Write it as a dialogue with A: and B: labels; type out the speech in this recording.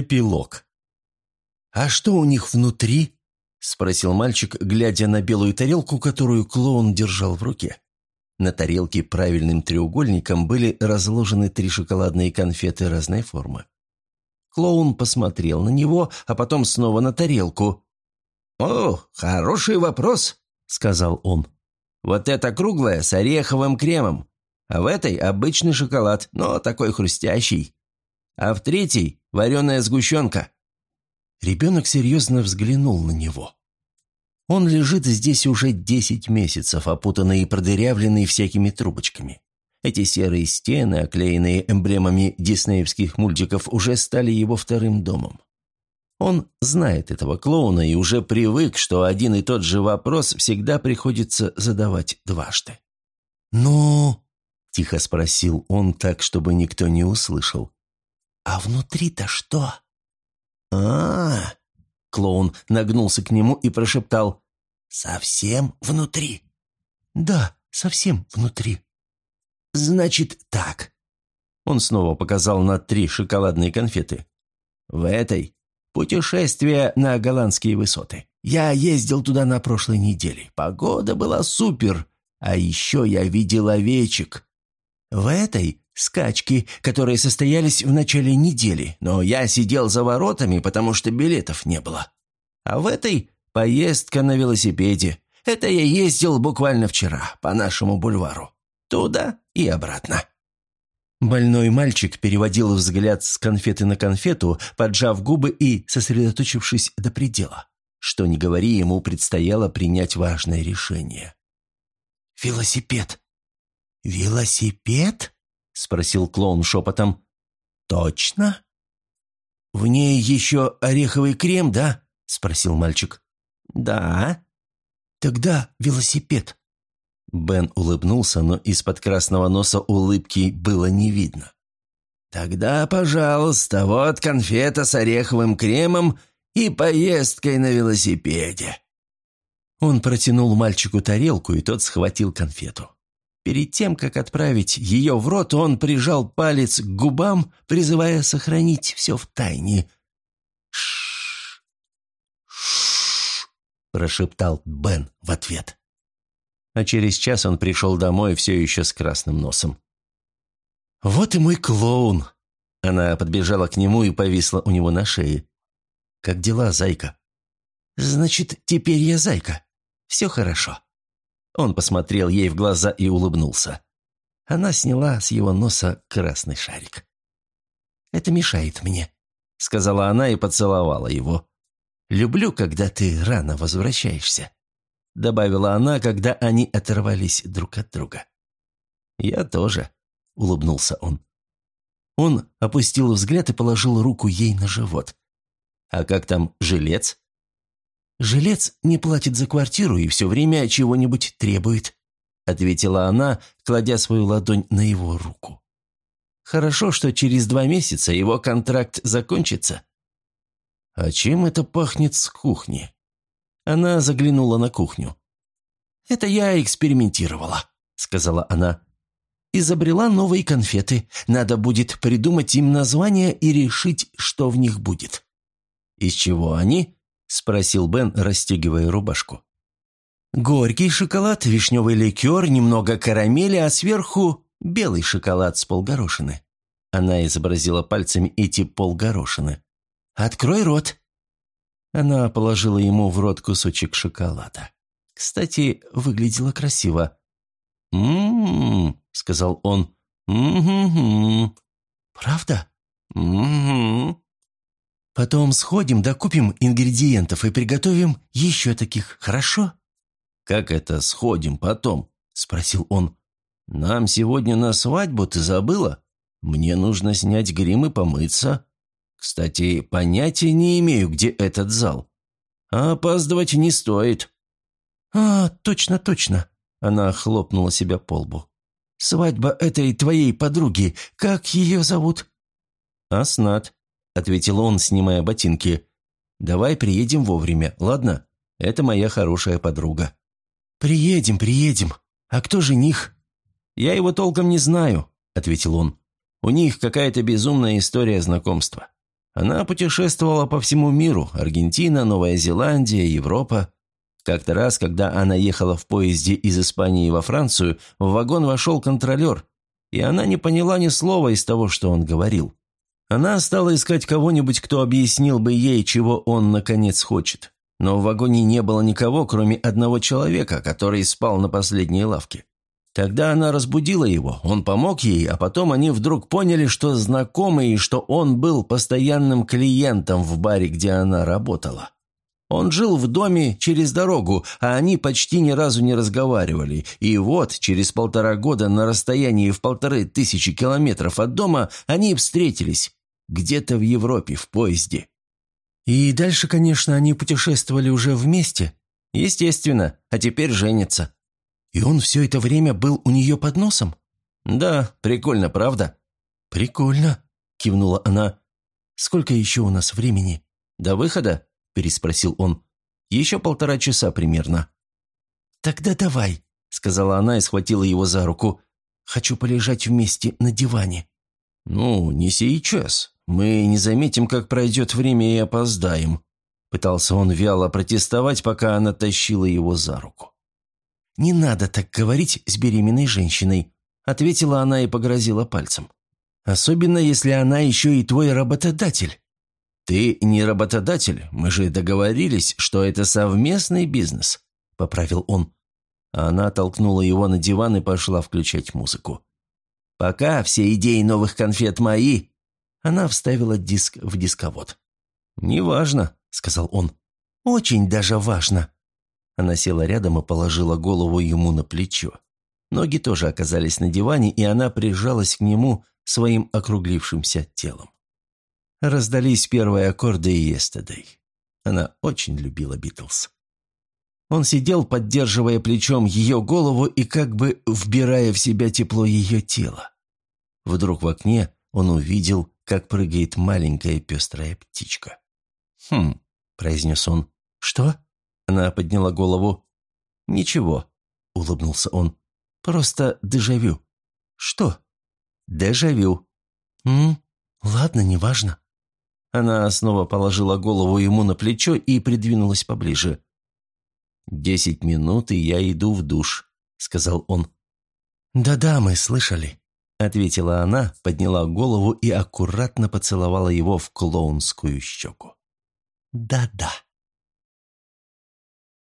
A: Эпилог. «А что у них внутри?» – спросил мальчик, глядя на белую тарелку, которую клоун держал в руке. На тарелке правильным треугольником были разложены три шоколадные конфеты разной формы. Клоун посмотрел на него, а потом снова на тарелку. «О, хороший вопрос», — сказал он. «Вот это круглое с ореховым кремом, а в этой обычный шоколад, но такой хрустящий. А в третьей вареная сгущенка». Ребенок серьезно взглянул на него. Он лежит здесь уже десять месяцев, опутанный и продырявленный всякими трубочками. Эти серые стены, оклеенные эмблемами диснеевских мультиков, уже стали его вторым домом. Он знает этого клоуна и уже привык, что один и тот же вопрос всегда приходится задавать дважды. «Ну?» – тихо спросил он так, чтобы никто не услышал. «А внутри-то что?» «А-а-а!» Клоун нагнулся к нему и прошептал «Совсем внутри?» «Да, совсем внутри». «Значит так». Он снова показал на три шоколадные конфеты. «В этой путешествие на голландские высоты. Я ездил туда на прошлой неделе. Погода была супер. А еще я видел овечек. В этой скачки, которые состоялись в начале недели, но я сидел за воротами, потому что билетов не было. А в этой поездка на велосипеде. Это я ездил буквально вчера по нашему бульвару. Туда и обратно». Больной мальчик переводил взгляд с конфеты на конфету, поджав губы и сосредоточившись до предела. Что ни говори, ему предстояло принять важное решение. «Велосипед!» «Велосипед?» — спросил клоун шепотом. «Точно?» «В ней еще ореховый крем, да?» — спросил мальчик. «Да». «Тогда велосипед». Бен улыбнулся, но из-под красного носа улыбки было не видно. «Тогда, пожалуйста, вот конфета с ореховым кремом и поездкой на велосипеде». Он протянул мальчику тарелку, и тот схватил конфету. Перед тем, как отправить ее в рот, он прижал палец к губам, призывая сохранить все в тайне. «Ш-ш-ш!» прошептал Бен в ответ. А через час он пришел домой все еще с красным носом. «Вот и мой клоун!» Она подбежала к нему и повисла у него на шее. «Как дела, зайка?» «Значит, теперь я зайка. Все хорошо». Он посмотрел ей в глаза и улыбнулся. Она сняла с его носа красный шарик. «Это мешает мне», — сказала она и поцеловала его. «Люблю, когда ты рано возвращаешься», — добавила она, когда они оторвались друг от друга. «Я тоже», — улыбнулся он. Он опустил взгляд и положил руку ей на живот. «А как там жилец?» «Жилец не платит за квартиру и все время чего-нибудь требует», ответила она, кладя свою ладонь на его руку. «Хорошо, что через два месяца его контракт закончится». «А чем это пахнет с кухни?» Она заглянула на кухню. «Это я экспериментировала», — сказала она. «Изобрела новые конфеты. Надо будет придумать им название и решить, что в них будет». «Из чего они?» – спросил Бен, расстегивая рубашку. «Горький шоколад, вишневый ликер, немного карамели, а сверху белый шоколад с полгорошины». Она изобразила пальцами эти полгорошины. «Открой рот». Она положила ему в рот кусочек шоколада. Кстати, выглядело красиво. «М-м-м», сказал он. «М-м-м». «Правда?» «М-м-м». Потом сходим, докупим ингредиентов и приготовим еще таких, хорошо?» «Как это сходим потом?» – спросил он. «Нам сегодня на свадьбу, ты забыла? Мне нужно снять грим и помыться. Кстати, понятия не имею, где этот зал. А опаздывать не стоит». «А, точно, точно!» – она хлопнула себя по лбу. «Свадьба этой твоей подруги, как ее зовут?» «Аснат», — ответил он, снимая ботинки. «Давай приедем вовремя, ладно? Это моя хорошая подруга». «Приедем, приедем. А кто жених?» «Я его толком не знаю», — ответил он. «У них какая-то безумная история знакомства. Она путешествовала по всему миру – Аргентина, Новая Зеландия, Европа. Как-то раз, когда она ехала в поезде из Испании во Францию, в вагон вошел контролер, и она не поняла ни слова из того, что он говорил. Она стала искать кого-нибудь, кто объяснил бы ей, чего он, наконец, хочет. Но в вагоне не было никого, кроме одного человека, который спал на последней лавке. Тогда она разбудила его, он помог ей, а потом они вдруг поняли, что знакомы и что он был постоянным клиентом в баре, где она работала. Он жил в доме через дорогу, а они почти ни разу не разговаривали. И вот, через полтора года на расстоянии в полторы тысячи километров от дома они встретились. Где-то в Европе, в поезде. И дальше, конечно, они путешествовали уже вместе. Естественно, а теперь женятся. «И он все это время был у нее под носом?» «Да, прикольно, правда?» «Прикольно», – кивнула она. «Сколько еще у нас времени?» «До выхода?» – переспросил он. «Еще полтора часа примерно». «Тогда давай», – сказала она и схватила его за руку. «Хочу полежать вместе на диване». «Ну, не сейчас. Мы не заметим, как пройдет время и опоздаем», – пытался он вяло протестовать, пока она тащила его за руку. «Не надо так говорить с беременной женщиной», — ответила она и погрозила пальцем. «Особенно, если она еще и твой работодатель». «Ты не работодатель, мы же договорились, что это совместный бизнес», — поправил он. Она толкнула его на диван и пошла включать музыку. «Пока все идеи новых конфет мои», — она вставила диск в дисковод. «Неважно», — сказал он. «Очень даже важно», она села рядом и положила голову ему на плечо. Ноги тоже оказались на диване, и она прижалась к нему своим округлившимся телом. Раздались первые аккорды «Yesterday». Она очень любила Битлз. Он сидел, поддерживая плечом ее голову и как бы вбирая в себя тепло ее тела. Вдруг в окне он увидел, как прыгает маленькая пестрая птичка. «Хм», — произнес он. «Что?» Она подняла голову. «Ничего», — улыбнулся он. «Просто дежавю». «Что?» «Дежавю». «М? Ладно, неважно». Она снова положила голову ему на плечо и придвинулась поближе. «Десять минут, и я иду в душ», — сказал он. «Да-да, мы слышали», — ответила она, подняла голову и аккуратно поцеловала его в клоунскую щеку. «Да-да».